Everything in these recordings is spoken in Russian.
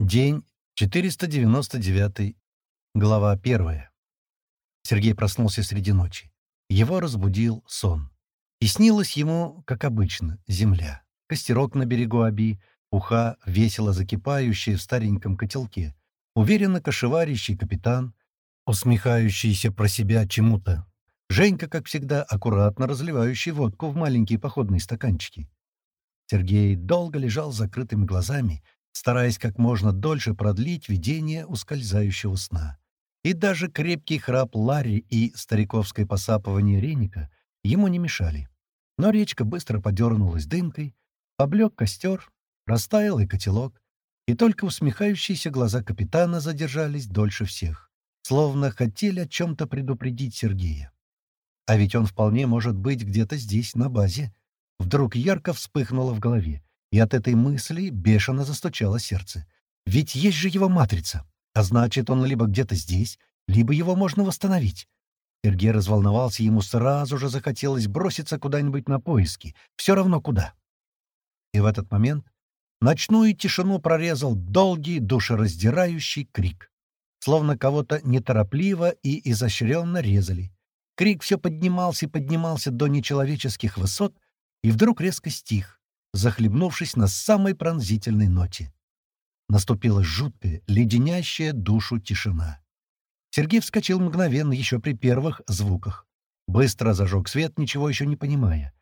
День 499, глава 1. Сергей проснулся среди ночи. Его разбудил сон. И снилось ему, как обычно, земля. Костерок на берегу Аби, уха, весело закипающая в стареньком котелке, уверенно кошеварящий капитан, усмехающийся про себя чему-то. Женька, как всегда, аккуратно разливающий водку в маленькие походные стаканчики. Сергей долго лежал с закрытыми глазами, стараясь как можно дольше продлить видение ускользающего сна. И даже крепкий храп Ларри и стариковское посапывание Реника ему не мешали. Но речка быстро подернулась дымкой, поблек костер, растаял и котелок, и только усмехающиеся глаза капитана задержались дольше всех, словно хотели о чем-то предупредить Сергея. А ведь он вполне может быть где-то здесь, на базе. Вдруг ярко вспыхнуло в голове. И от этой мысли бешено застучало сердце. Ведь есть же его матрица. А значит, он либо где-то здесь, либо его можно восстановить. Сергей разволновался, ему сразу же захотелось броситься куда-нибудь на поиски, все равно куда. И в этот момент ночную тишину прорезал долгий, душераздирающий крик. Словно кого-то неторопливо и изощренно резали. Крик все поднимался и поднимался до нечеловеческих высот, и вдруг резко стих захлебнувшись на самой пронзительной ноте. Наступила жуткая, леденящая душу тишина. Сергей вскочил мгновенно еще при первых звуках. Быстро зажег свет, ничего еще не понимая.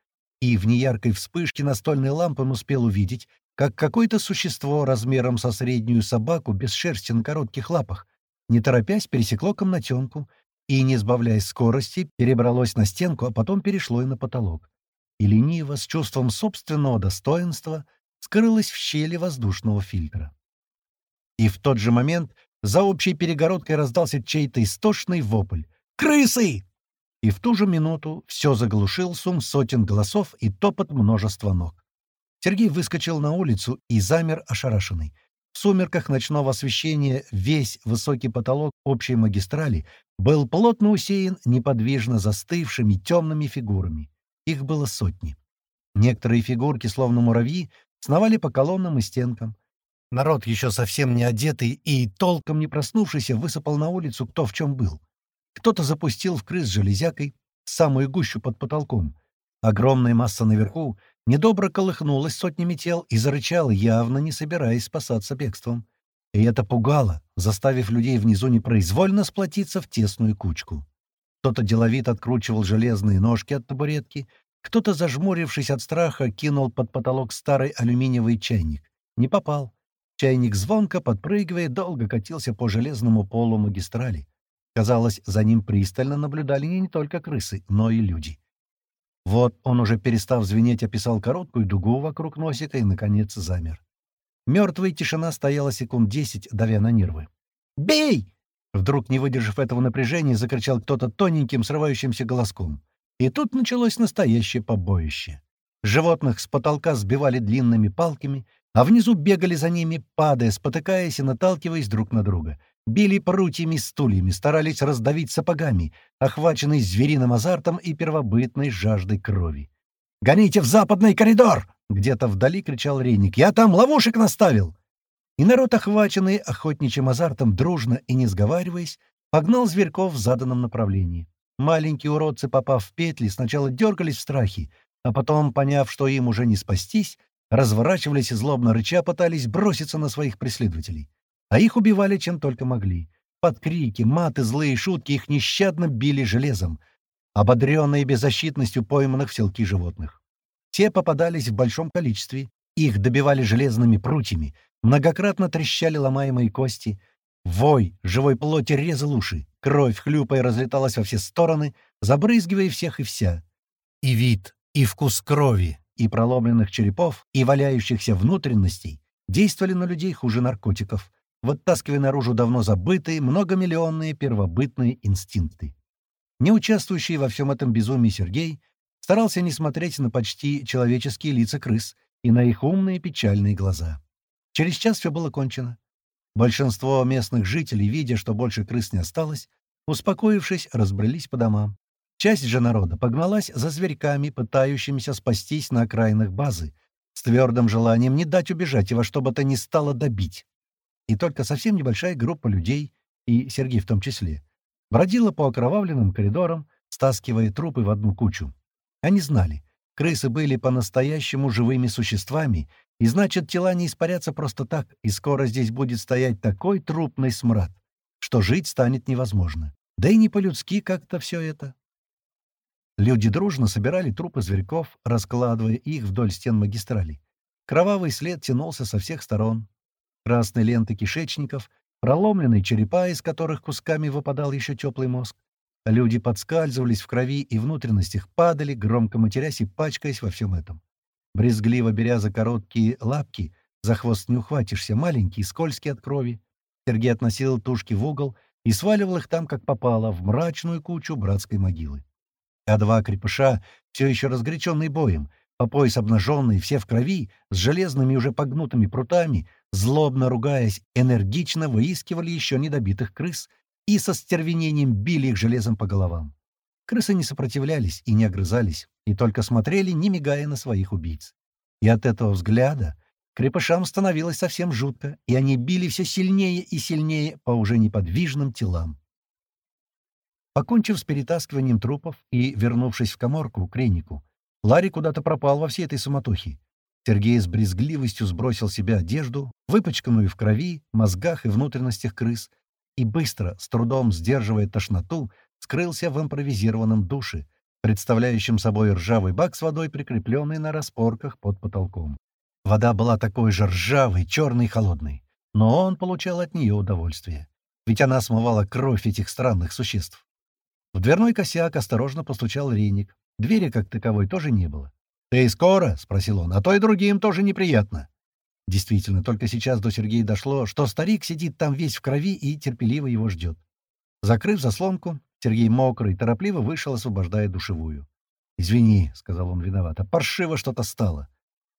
И в неяркой вспышке настольной лампы он успел увидеть, как какое-то существо размером со среднюю собаку без шерсти на коротких лапах, не торопясь, пересекло комнатенку и, не сбавляя скорости, перебралось на стенку, а потом перешло и на потолок и лениво, с чувством собственного достоинства, скрылась в щели воздушного фильтра. И в тот же момент за общей перегородкой раздался чей-то истошный вопль. «Крысы!» И в ту же минуту все заглушил сум сотен голосов и топот множества ног. Сергей выскочил на улицу и замер ошарашенный. В сумерках ночного освещения весь высокий потолок общей магистрали был плотно усеян неподвижно застывшими темными фигурами. Их было сотни. Некоторые фигурки, словно муравьи, сновали по колоннам и стенкам. Народ, еще совсем не одетый и толком не проснувшийся, высыпал на улицу кто в чем был. Кто-то запустил в крыс железякой, самую гущу под потолком. Огромная масса наверху недобро колыхнулась сотнями тел и зарычала, явно не собираясь спасаться бегством. И это пугало, заставив людей внизу непроизвольно сплотиться в тесную кучку. Кто-то деловит откручивал железные ножки от табуретки, кто-то, зажмурившись от страха, кинул под потолок старый алюминиевый чайник. Не попал. Чайник звонко, подпрыгивая, долго катился по железному полу магистрали. Казалось, за ним пристально наблюдали не только крысы, но и люди. Вот он, уже перестав звенеть, описал короткую дугу вокруг носика и, наконец, замер. Мертвая тишина стояла секунд десять, давя на нервы. «Бей!» Вдруг, не выдержав этого напряжения, закричал кто-то тоненьким, срывающимся голоском. И тут началось настоящее побоище. Животных с потолка сбивали длинными палками, а внизу бегали за ними, падая, спотыкаясь и наталкиваясь друг на друга. Били прутьями стульями, старались раздавить сапогами, охваченные звериным азартом и первобытной жаждой крови. «Гоните в западный коридор!» — где-то вдали кричал Рейник. «Я там ловушек наставил!» И народ, охваченный охотничьим азартом, дружно и не сговариваясь, погнал зверьков в заданном направлении. Маленькие уродцы, попав в петли, сначала дергались в страхе, а потом, поняв, что им уже не спастись, разворачивались и злобно рыча пытались броситься на своих преследователей. А их убивали чем только могли. Под крики, маты, злые шутки их нещадно били железом, ободренные беззащитностью пойманных в селки животных. Те попадались в большом количестве, их добивали железными прутьями, многократно трещали ломаемые кости. Вой живой плоти резал уши, кровь, хлюпая, разлеталась во все стороны, забрызгивая всех и вся. И вид, и вкус крови, и проломленных черепов, и валяющихся внутренностей действовали на людей хуже наркотиков, вытаскивая наружу давно забытые многомиллионные первобытные инстинкты. Не участвующий во всем этом безумии Сергей старался не смотреть на почти человеческие лица крыс — и на их умные печальные глаза. Через час все было кончено. Большинство местных жителей, видя, что больше крыс не осталось, успокоившись, разбрелись по домам. Часть же народа погналась за зверьками, пытающимися спастись на окраинах базы, с твердым желанием не дать убежать и во что бы то ни стало добить. и только совсем небольшая группа людей, и Сергей в том числе, бродила по окровавленным коридорам, стаскивая трупы в одну кучу. Они знали, крысы были по-настоящему живыми существами, и значит, тела не испарятся просто так, и скоро здесь будет стоять такой трупный смрад, что жить станет невозможно. Да и не по-людски как-то все это. Люди дружно собирали трупы зверьков, раскладывая их вдоль стен магистралей. Кровавый след тянулся со всех сторон. Красные ленты кишечников, проломленные черепа, из которых кусками выпадал еще теплый мозг. Люди подскальзывались в крови и внутренностях падали, громко матерясь и пачкаясь во всем этом. Брезгливо беря за короткие лапки, за хвост не ухватишься, маленький, скользкий от крови. Сергей относил тушки в угол и сваливал их там, как попало, в мрачную кучу братской могилы а два крепыша, все еще разгоряченные боем, по пояс обнаженные, все в крови, с железными уже погнутыми прутами, злобно ругаясь, энергично выискивали еще недобитых крыс и со стервенением били их железом по головам. Крысы не сопротивлялись и не огрызались, и только смотрели, не мигая на своих убийц. И от этого взгляда крепышам становилось совсем жутко, и они били все сильнее и сильнее по уже неподвижным телам. Покончив с перетаскиванием трупов и вернувшись в коморку к Рейнику, Ларри куда-то пропал во всей этой суматохе. Сергей с брезгливостью сбросил себе одежду, выпачканную в крови, мозгах и внутренностях крыс, и быстро, с трудом сдерживая тошноту, скрылся в импровизированном душе, представляющем собой ржавый бак с водой, прикрепленный на распорках под потолком. Вода была такой же ржавой, черной и холодной, но он получал от нее удовольствие, ведь она смывала кровь этих странных существ. В дверной косяк осторожно постучал Реник. Двери, как таковой, тоже не было. «Ты скоро?» — спросил он. «А то и другим тоже неприятно». Действительно, только сейчас до Сергея дошло, что старик сидит там весь в крови и терпеливо его ждет. Закрыв заслонку, Сергей мокрый, торопливо вышел, освобождая душевую. «Извини», — сказал он виновато, — «паршиво что-то стало».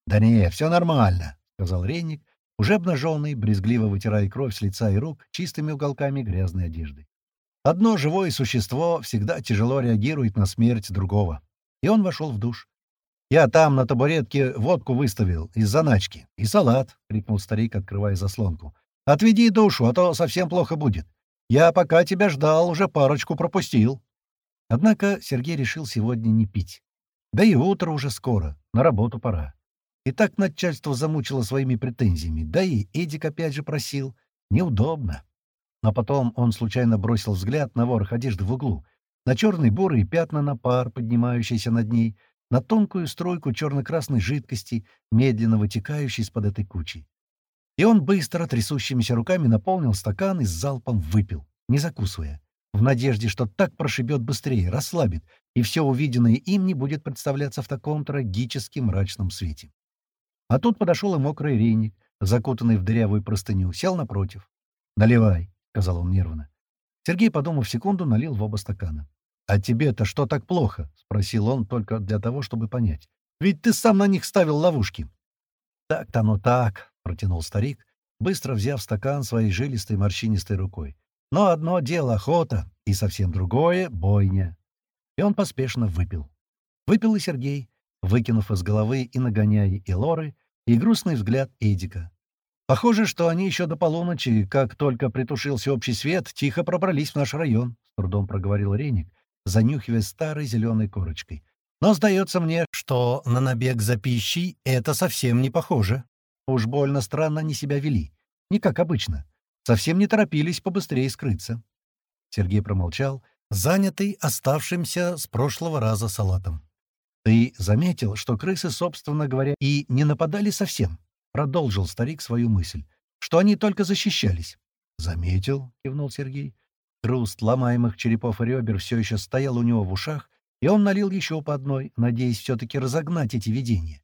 «Да не, все нормально», — сказал Рейник, уже обнаженный, брезгливо вытирая кровь с лица и рук чистыми уголками грязной одежды. Одно живое существо всегда тяжело реагирует на смерть другого. И он вошел в душ. «Я там на табуретке водку выставил из заначки. И салат», — крикнул старик, открывая заслонку. «Отведи душу, а то совсем плохо будет. Я пока тебя ждал, уже парочку пропустил». Однако Сергей решил сегодня не пить. Да и утро уже скоро, на работу пора. И так начальство замучило своими претензиями, да и Эдик опять же просил. Неудобно. Но потом он случайно бросил взгляд на ворох одежды в углу, на черные бурые пятна на пар, поднимающийся над ней, на тонкую струйку черно-красной жидкости, медленно вытекающей из-под этой кучи. И он быстро, трясущимися руками, наполнил стакан и с залпом выпил, не закусывая, в надежде, что так прошибет быстрее, расслабит, и все увиденное им не будет представляться в таком трагически мрачном свете. А тут подошел и мокрый рейник, закутанный в дырявую простыню, сел напротив. «Наливай», — сказал он нервно. Сергей, подумав секунду, налил в оба стакана. «А тебе-то что так плохо?» — спросил он только для того, чтобы понять. «Ведь ты сам на них ставил ловушки». «Так-то оно так», — протянул старик, быстро взяв стакан своей жилистой морщинистой рукой. «Но одно дело — охота, и совсем другое — бойня». И он поспешно выпил. Выпил и Сергей, выкинув из головы и нагоняя и Лоры, и грустный взгляд Эдика. Похоже, что они еще до полуночи, как только притушился общий свет, тихо пробрались в наш район, — с трудом проговорил Реник, занюхивая старой зеленой корочкой. Но сдается мне, что на набег за пищей это совсем не похоже. Уж больно странно они себя вели. Не как обычно. Совсем не торопились побыстрее скрыться. Сергей промолчал, занятый оставшимся с прошлого раза салатом. «Ты заметил, что крысы, собственно говоря, и не нападали совсем?» — продолжил старик свою мысль, — что они только защищались. — Заметил, — кивнул Сергей. Хруст ломаемых черепов и ребер все еще стоял у него в ушах, и он налил еще по одной, надеясь все-таки разогнать эти видения.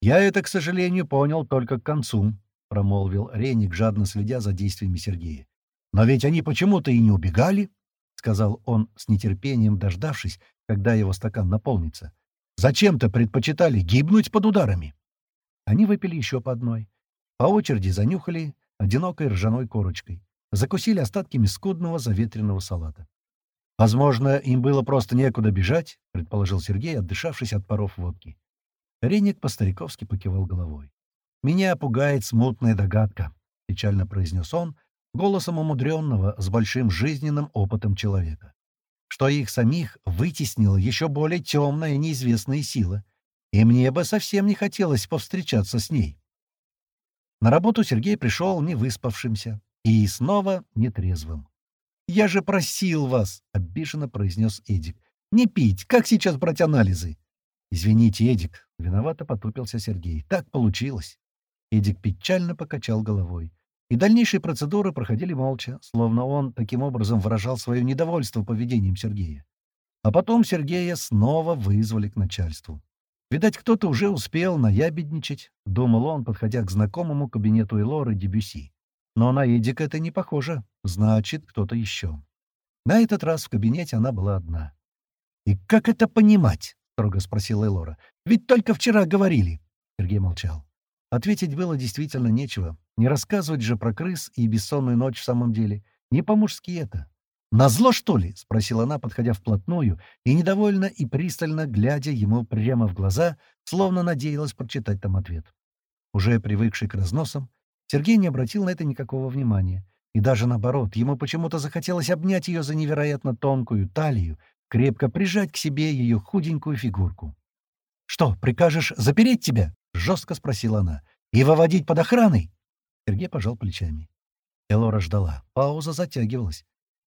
«Я это, к сожалению, понял только к концу», — промолвил Реник, жадно следя за действиями Сергея. «Но ведь они почему-то и не убегали», — сказал он с нетерпением, дождавшись, когда его стакан наполнится. «Зачем-то предпочитали гибнуть под ударами». Они выпили еще по одной. По очереди занюхали одинокой ржаной корочкой. Закусили остатками скудного заветренного салата. «Возможно, им было просто некуда бежать», — предположил Сергей, отдышавшись от паров водки. Реник по-стариковски покивал головой. «Меня пугает смутная догадка. — печально произнес он, голосом умудренного с большим жизненным опытом человека. Что их самих вытеснила еще более темная неизвестная сила, и мне бы совсем не хотелось повстречаться с ней. На работу Сергей пришел не выспавшимся и снова нетрезвым. «Я же просил вас!» — обиженно произнес Эдик. «Не пить! Как сейчас брать анализы?» «Извините, Эдик», — виновато потупился Сергей. «Так получилось». Эдик печально покачал головой. И дальнейшие процедуры проходили молча, словно он таким образом выражал свое недовольство поведением Сергея. А потом Сергея снова вызвали к начальству. Видать, кто-то уже успел наябедничать, — думал он, подходя к знакомому кабинету Элоры Дебюси. Но на Эдика это не похоже. Значит, кто-то еще. На этот раз в кабинете она была одна. «И как это понимать?» — строго спросила Элора. «Ведь только вчера говорили». Сергей молчал. Ответить было действительно нечего. Не рассказывать же про крыс и бессонную ночь в самом деле. Не по-мужски это. «Назло, что ли?» — спросила она, подходя вплотную и недовольно и пристально глядя ему прямо в глаза, словно надеялась прочитать там ответ. Уже привыкший к разносам, Сергей не обратил на это никакого внимания. И даже наоборот, ему почему-то захотелось обнять ее за невероятно тонкую талию, крепко прижать к себе ее худенькую фигурку. «Что, прикажешь запереть тебя?» — жестко спросила она. «И выводить под охраной?» Сергей пожал плечами. Элора ждала. Пауза затягивалась.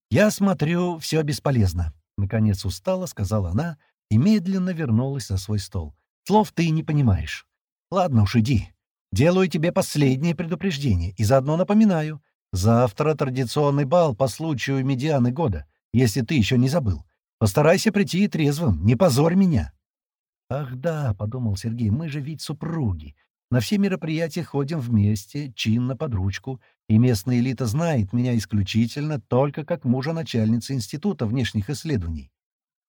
«Я смотрю, все бесполезно», — наконец устала, сказала она и медленно вернулась за свой стол. «Слов ты не понимаешь. Ладно уж, иди. Делаю тебе последнее предупреждение и заодно напоминаю. Завтра традиционный бал по случаю медианы года, если ты еще не забыл. Постарайся прийти трезвым, не позорь меня». «Ах да», — подумал Сергей, — «мы же ведь супруги. На все мероприятия ходим вместе, чинно, под ручку, и местная элита знает меня исключительно только как мужа начальницы Института внешних исследований».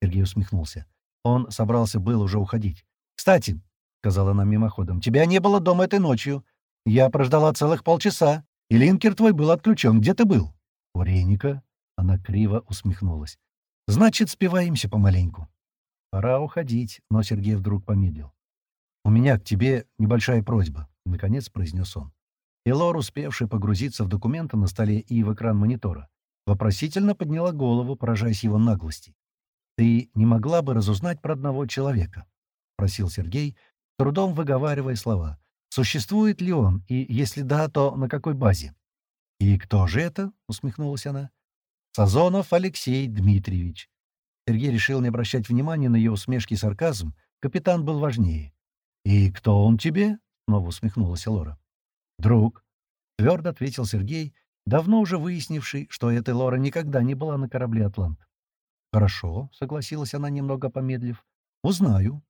Сергей усмехнулся. Он собрался был уже уходить. «Кстати», — сказала она мимоходом, — «тебя не было дома этой ночью. Я прождала целых полчаса, и линкер твой был отключен. Где ты был?» «У Рейника». Она криво усмехнулась. «Значит, спиваемся помаленьку». «Пора уходить», но Сергей вдруг помедлил. «У меня к тебе небольшая просьба», — наконец произнес он. Элор, успевший погрузиться в документы на столе и в экран монитора, вопросительно подняла голову, поражаясь его наглости. «Ты не могла бы разузнать про одного человека?» — просил Сергей, трудом выговаривая слова. «Существует ли он, и если да, то на какой базе?» «И кто же это?» — усмехнулась она. «Сазонов Алексей Дмитриевич». Сергей решил не обращать внимания на ее усмешки и сарказм. Капитан был важнее. «И кто он тебе?» — снова усмехнулась Лора. «Друг», — твердо ответил Сергей, давно уже выяснивший, что эта Лора никогда не была на корабле «Атлант». «Хорошо», — согласилась она, немного помедлив. «Узнаю».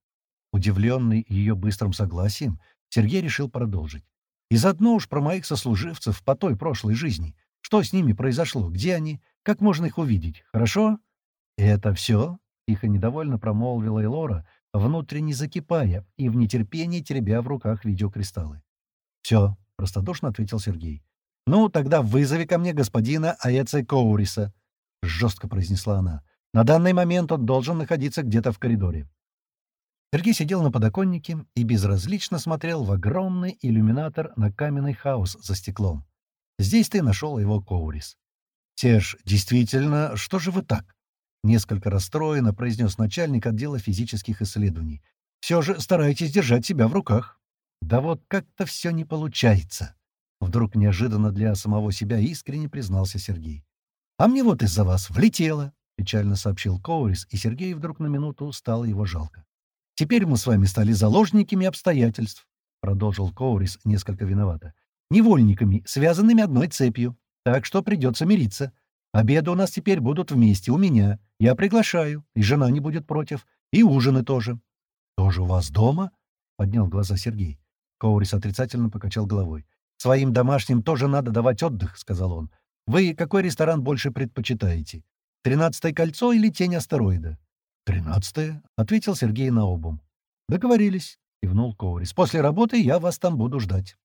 Удивленный ее быстрым согласием, Сергей решил продолжить. «И заодно уж про моих сослуживцев по той прошлой жизни. Что с ними произошло? Где они? Как можно их увидеть? Хорошо?» «Это все?» — тихо недовольно промолвила Элора, внутренне закипая и в нетерпении теребя в руках видеокристаллы. «Все», — простодушно ответил Сергей. «Ну, тогда вызови ко мне господина Аэце Коуриса», — жестко произнесла она. «На данный момент он должен находиться где-то в коридоре». Сергей сидел на подоконнике и безразлично смотрел в огромный иллюминатор на каменный хаос за стеклом. Здесь ты нашел его Коурис. «Серж, действительно, что же вы так?» Несколько расстроенно произнес начальник отдела физических исследований. «Все же старайтесь держать себя в руках». «Да вот как-то все не получается», — вдруг неожиданно для самого себя искренне признался Сергей. «А мне вот из-за вас влетело», — печально сообщил Коурис, и Сергей вдруг на минуту стало его жалко. «Теперь мы с вами стали заложниками обстоятельств», — продолжил Коурис несколько виновато. «Невольниками, связанными одной цепью. Так что придется мириться. Обеды у нас теперь будут вместе, у меня. Я приглашаю, и жена не будет против, и ужины тоже». «Тоже у вас дома?» — поднял глаза Сергей. Коурис отрицательно покачал головой. «Своим домашним тоже надо давать отдых», — сказал он. «Вы какой ресторан больше предпочитаете? Тринадцатое кольцо или тень астероида?» «Тринадцатое», — ответил Сергей наобум. «Договорились», — кивнул Коурис. «После работы я вас там буду ждать».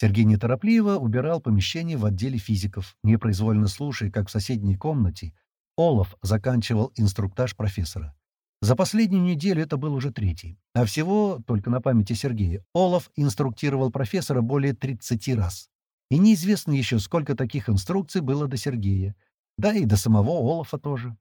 Сергей неторопливо убирал помещение в отделе физиков, непроизвольно слушая, как в соседней комнате Олаф заканчивал инструктаж профессора. За последнюю неделю это был уже третий. А всего, только на памяти Сергея, Олаф инструктировал профессора более 30 раз. И неизвестно еще, сколько таких инструкций было до Сергея. Да и до самого Олафа тоже.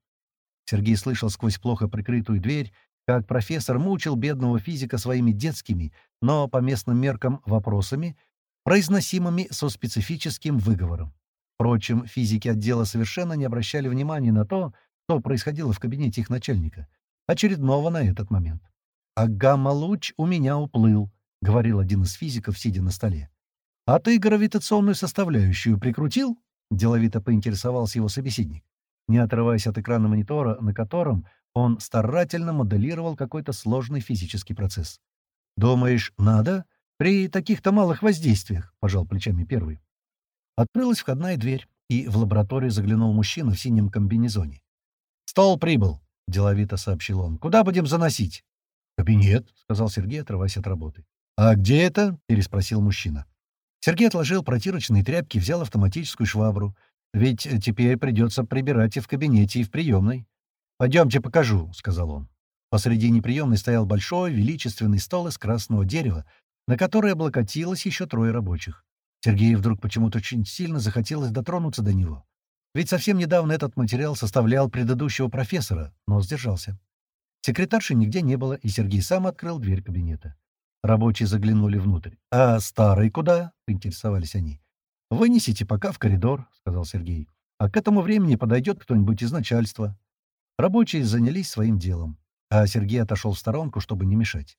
Сергей слышал сквозь плохо прикрытую дверь, как профессор мучил бедного физика своими детскими, но по местным меркам вопросами, произносимыми со специфическим выговором. Впрочем, физики отдела совершенно не обращали внимания на то, что происходило в кабинете их начальника, очередного на этот момент. «А гамма-луч у меня уплыл», — говорил один из физиков, сидя на столе. «А ты гравитационную составляющую прикрутил?» — деловито поинтересовался его собеседник, не отрываясь от экрана монитора, на котором он старательно моделировал какой-то сложный физический процесс. «Думаешь, надо? При таких-то малых воздействиях?» — пожал плечами первый. Открылась входная дверь, и в лабораторию заглянул мужчина в синем комбинезоне. «Стол прибыл», — деловито сообщил он. «Куда будем заносить?» «Кабинет», — сказал Сергей, отрываясь от работы. «А где это?» — переспросил мужчина. Сергей отложил протирочные тряпки, взял автоматическую швабру. Ведь э, теперь придется прибирать и в кабинете, и в приемной. «Пойдемте покажу», — сказал он. Посредине приемной стоял большой, величественный стол из красного дерева, на который облокотилось еще трое рабочих. Сергею вдруг почему-то очень сильно захотелось дотронуться до него. Ведь совсем недавно этот материал составлял предыдущего профессора, но сдержался. Секретарши нигде не было, и Сергей сам открыл дверь кабинета. Рабочие заглянули внутрь. «А старый куда?» — поинтересовались они. «Вынесите пока в коридор», — сказал Сергей. «А к этому времени подойдет кто-нибудь из начальства». Рабочие занялись своим делом, а Сергей отошел в сторонку, чтобы не мешать.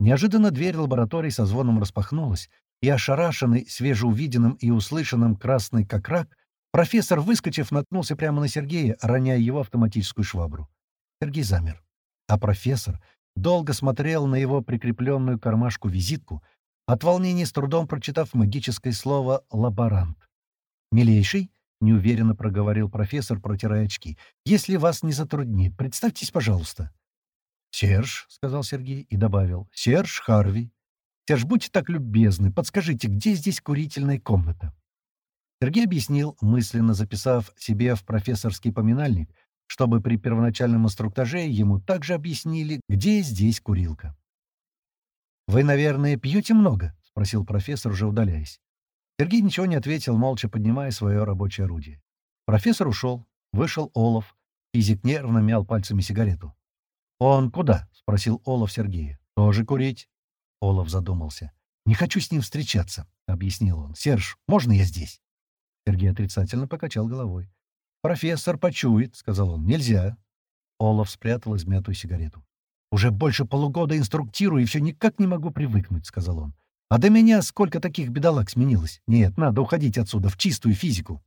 Неожиданно дверь лаборатории со звоном распахнулась, и ошарашенный свежеувиденным и услышанным красный как рак, профессор, выскочив, наткнулся прямо на Сергея, роняя его автоматическую швабру. Сергей замер. А профессор, долго смотрел на его прикрепленную кармашку-визитку, от волнения с трудом прочитав магическое слово «лаборант». «Милейший», — неуверенно проговорил профессор, протирая очки, — «если вас не затруднит, представьтесь, пожалуйста». «Серж», — сказал Сергей и добавил, — «Серж Харви». «Серж, будьте так любезны, подскажите, где здесь курительная комната?» Сергей объяснил, мысленно записав себе в профессорский поминальник, чтобы при первоначальном инструктаже ему также объяснили, где здесь курилка. «Вы, наверное, пьете много?» — спросил профессор, уже удаляясь. Сергей ничего не ответил, молча поднимая свое рабочее орудие. Профессор ушел. Вышел Олов. Физик нервно мял пальцами сигарету. «Он куда?» — спросил Олов Сергея. «Тоже курить?» Олов задумался. «Не хочу с ним встречаться», — объяснил он. «Серж, можно я здесь?» Сергей отрицательно покачал головой. «Профессор почует», — сказал он. «Нельзя». Олаф спрятал измятую сигарету. «Уже больше полугода инструктирую, и все никак не могу привыкнуть», — сказал он. «А до меня сколько таких бедолаг сменилось? Нет, надо уходить отсюда, в чистую физику».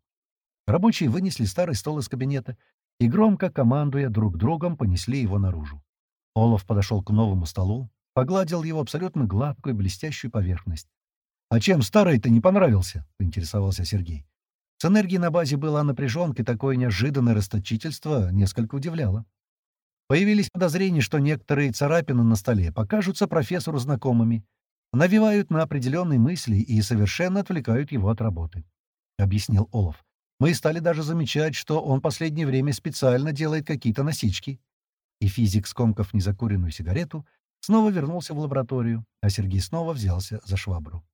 Рабочие вынесли старый стол из кабинета и, громко командуя друг другом, понесли его наружу. Олаф подошел к новому столу, погладил его абсолютно гладкую блестящую поверхность. «А чем старый-то не понравился?» — поинтересовался Сергей. С энергией на базе была напряженка, и такое неожиданное расточительство несколько удивляло. Появились подозрения, что некоторые царапины на столе покажутся профессору знакомыми, навевают на определенные мысли и совершенно отвлекают его от работы. Объяснил Олаф. Мы стали даже замечать, что он последнее время специально делает какие-то насечки. И физик, скомкав незакуренную сигарету, снова вернулся в лабораторию, а Сергей снова взялся за швабру.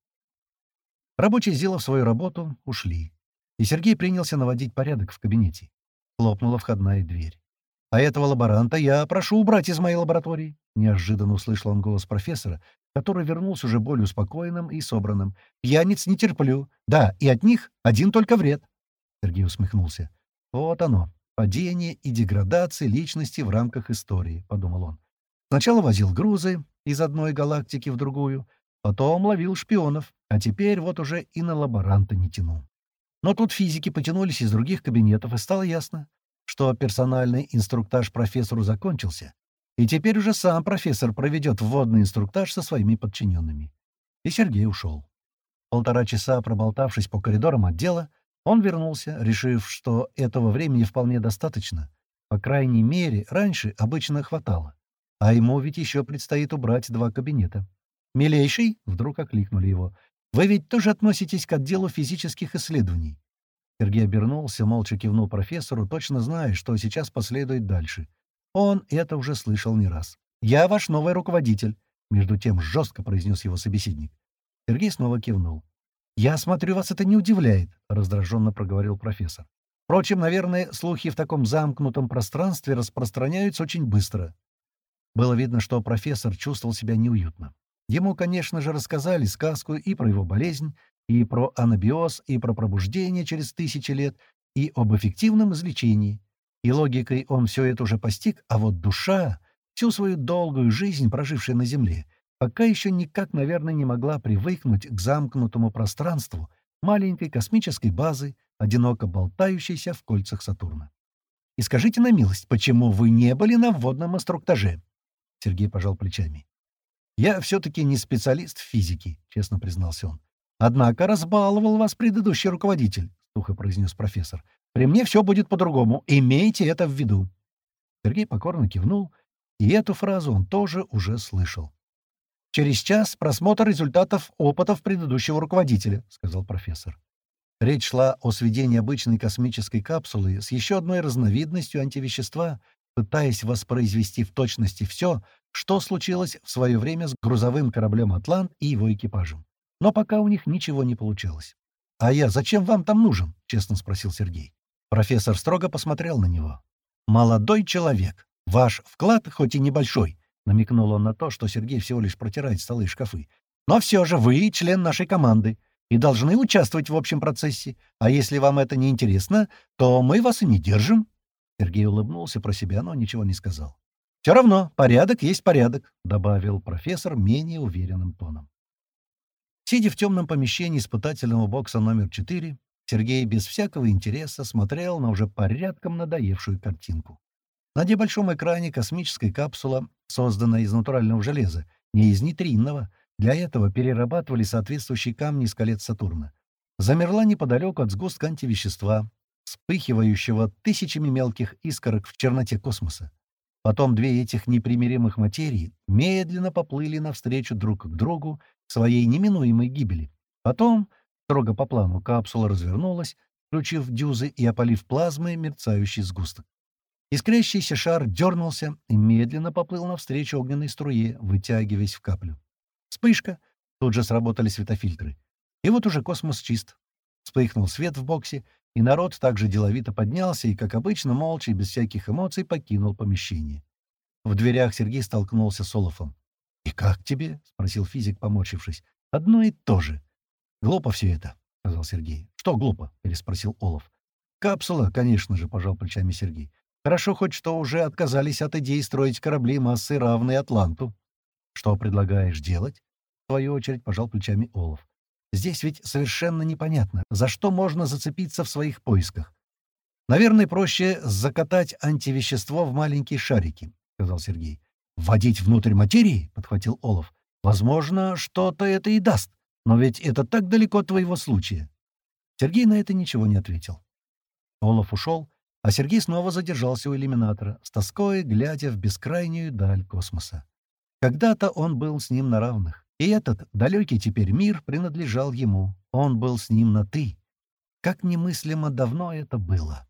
Рабочие, сделав свою работу, ушли и Сергей принялся наводить порядок в кабинете. Хлопнула входная дверь. «А этого лаборанта я прошу убрать из моей лаборатории!» Неожиданно услышал он голос профессора, который вернулся уже более успокоенным и собранным. «Пьяниц не терплю. Да, и от них один только вред!» Сергей усмехнулся. «Вот оно, падение и деградация личности в рамках истории», — подумал он. Сначала возил грузы из одной галактики в другую, потом ловил шпионов, а теперь вот уже и на лаборанта не тянул. Но тут физики потянулись из других кабинетов, и стало ясно, что персональный инструктаж профессору закончился, и теперь уже сам профессор проведет вводный инструктаж со своими подчиненными. И Сергей ушел. Полтора часа проболтавшись по коридорам отдела, он вернулся, решив, что этого времени вполне достаточно. По крайней мере, раньше обычно хватало. А ему ведь еще предстоит убрать два кабинета. «Милейший!» — вдруг окликнули его. Вы ведь тоже относитесь к отделу физических исследований?» Сергей обернулся, молча кивнул профессору, точно зная, что сейчас последует дальше. Он это уже слышал не раз. «Я ваш новый руководитель», — между тем жестко произнес его собеседник. Сергей снова кивнул. «Я смотрю, вас это не удивляет», — раздраженно проговорил профессор. «Впрочем, наверное, слухи в таком замкнутом пространстве распространяются очень быстро». Было видно, что профессор чувствовал себя неуютно. Ему, конечно же, рассказали сказку и про его болезнь, и про анабиоз, и про пробуждение через тысячи лет, и об эффективном излечении. И логикой он все это уже постиг, а вот душа, всю свою долгую жизнь, прожившая на Земле, пока еще никак, наверное, не могла привыкнуть к замкнутому пространству маленькой космической базы, одиноко болтающейся в кольцах Сатурна. «И скажите на милость, почему вы не были на вводном инструктаже?» Сергей пожал плечами. «Я все-таки не специалист в физике», — честно признался он. «Однако разбаловал вас предыдущий руководитель», — сухо произнес профессор. «При мне все будет по-другому. Имейте это в виду». Сергей покорно кивнул, и эту фразу он тоже уже слышал. «Через час просмотр результатов опытов предыдущего руководителя», — сказал профессор. Речь шла о сведении обычной космической капсулы с еще одной разновидностью антивещества, пытаясь воспроизвести в точности все, что случилось в свое время с грузовым кораблем «Атлант» и его экипажем. Но пока у них ничего не получалось. «А я зачем вам там нужен?» — честно спросил Сергей. Профессор строго посмотрел на него. «Молодой человек, ваш вклад, хоть и небольшой, Намекнул он на то, что Сергей всего лишь протирает столы и шкафы. «Но все же вы член нашей команды и должны участвовать в общем процессе. А если вам это не интересно, то мы вас и не держим». Сергей улыбнулся про себя, но ничего не сказал. «Все равно, порядок есть порядок», — добавил профессор менее уверенным тоном. Сидя в темном помещении испытательного бокса номер 4, Сергей без всякого интереса смотрел на уже порядком надоевшую картинку. На небольшом экране космическая капсула, созданная из натурального железа, не из нейтринного, для этого перерабатывали соответствующие камни из колец Сатурна. Замерла неподалеку от сгустка антивещества, вспыхивающего тысячами мелких искорок в черноте космоса. Потом две этих непримиримых материи медленно поплыли навстречу друг к другу своей неминуемой гибели. Потом, строго по плану, капсула развернулась, включив дюзы и опалив плазмой мерцающий сгусток. Искрящийся шар дернулся и медленно поплыл навстречу огненной струе, вытягиваясь в каплю. Вспышка. Тут же сработали светофильтры. И вот уже космос чист. Вспыхнул свет в боксе, и народ также деловито поднялся и, как обычно, молча и без всяких эмоций покинул помещение. В дверях Сергей столкнулся с Олафом. «И как тебе?» — спросил физик, поморщившись. «Одно и то же». «Глупо все это», — сказал Сергей. «Что глупо?» — переспросил Олаф. «Капсула, конечно же», — пожал плечами Сергей. Хорошо хоть что уже отказались от идеи строить корабли массы, равные Атланту. Что предлагаешь делать? В свою очередь пожал плечами Олов. Здесь ведь совершенно непонятно, за что можно зацепиться в своих поисках. Наверное, проще закатать антивещество в маленькие шарики, сказал Сергей. Вводить внутрь материи? подхватил Олов. Возможно, что-то это и даст, но ведь это так далеко от твоего случая. Сергей на это ничего не ответил. Олов ушел, а Сергей снова задержался у иллюминатора, с тоской глядя в бескрайнюю даль космоса. Когда-то он был с ним на равных, и этот далекий теперь мир принадлежал ему. Он был с ним на «ты». Как немыслимо давно это было.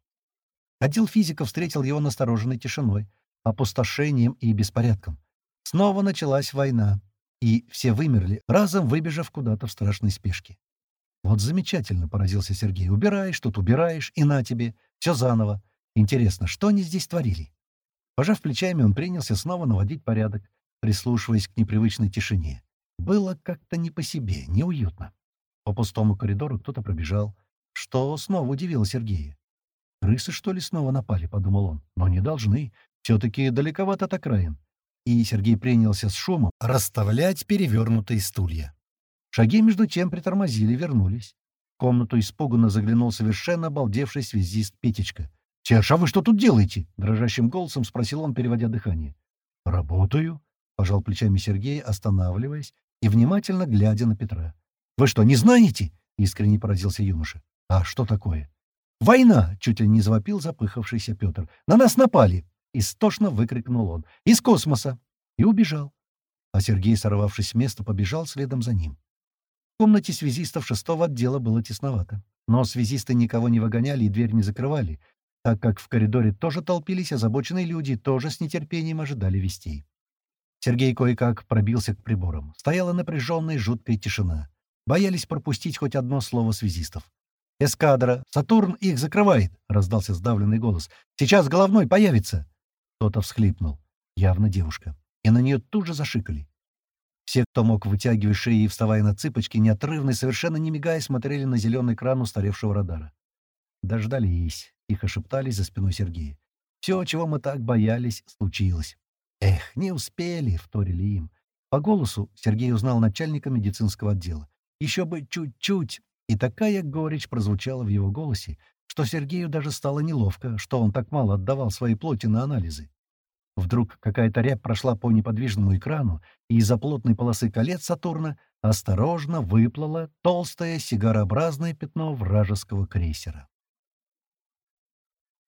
Отдел физика встретил его настороженной тишиной, опустошением и беспорядком. Снова началась война, и все вымерли, разом выбежав куда-то в страшной спешке. «Вот замечательно», — поразился Сергей. «Убираешь, тут убираешь, и на тебе. Все заново. Интересно, что они здесь творили? Пожав плечами, он принялся снова наводить порядок, прислушиваясь к непривычной тишине. Было как-то не по себе, неуютно. По пустому коридору кто-то пробежал, что снова удивило Сергея. «Крысы, что ли, снова напали?» — подумал он. «Но не должны. Все-таки далековато от окраин». И Сергей принялся с шумом расставлять перевернутые стулья. Шаги между тем притормозили, вернулись. В комнату испуганно заглянул совершенно обалдевший связист Петечка. «Серж, а вы что тут делаете?» — дрожащим голосом спросил он, переводя дыхание. «Работаю», — пожал плечами Сергей, останавливаясь и внимательно глядя на Петра. «Вы что, не знаете?» — искренне поразился юноша. «А что такое?» «Война!» — чуть ли не завопил запыхавшийся Петр. «На нас напали!» — истошно выкрикнул он. «Из космоса!» И убежал. А Сергей, сорвавшись с места, побежал следом за ним. В комнате связистов шестого отдела было тесновато. Но связисты никого не выгоняли и дверь не закрывали, так как в коридоре тоже толпились озабоченные люди, тоже с нетерпением ожидали вестей. Сергей кое-как пробился к приборам. Стояла напряженная жуткая тишина. Боялись пропустить хоть одно слово связистов. «Эскадра! Сатурн их закрывает!» — раздался сдавленный голос. «Сейчас головной появится!» Кто-то всхлипнул. Явно девушка. И на нее тут же зашикали. Все, кто мог, вытягивая шеи и вставая на цыпочки, неотрывно и совершенно не мигая, смотрели на зеленый экран устаревшего радара. «Дождались», — тихо шептались за спиной Сергея. «Все, чего мы так боялись, случилось». «Эх, не успели», — вторили им. По голосу Сергей узнал начальника медицинского отдела. «Еще бы чуть-чуть!» И такая горечь прозвучала в его голосе, что Сергею даже стало неловко, что он так мало отдавал своей плоти на анализы. Вдруг какая-то рябь прошла по неподвижному экрану, и из-за плотной полосы колец Сатурна осторожно выплыло толстое сигарообразное пятно вражеского крейсера.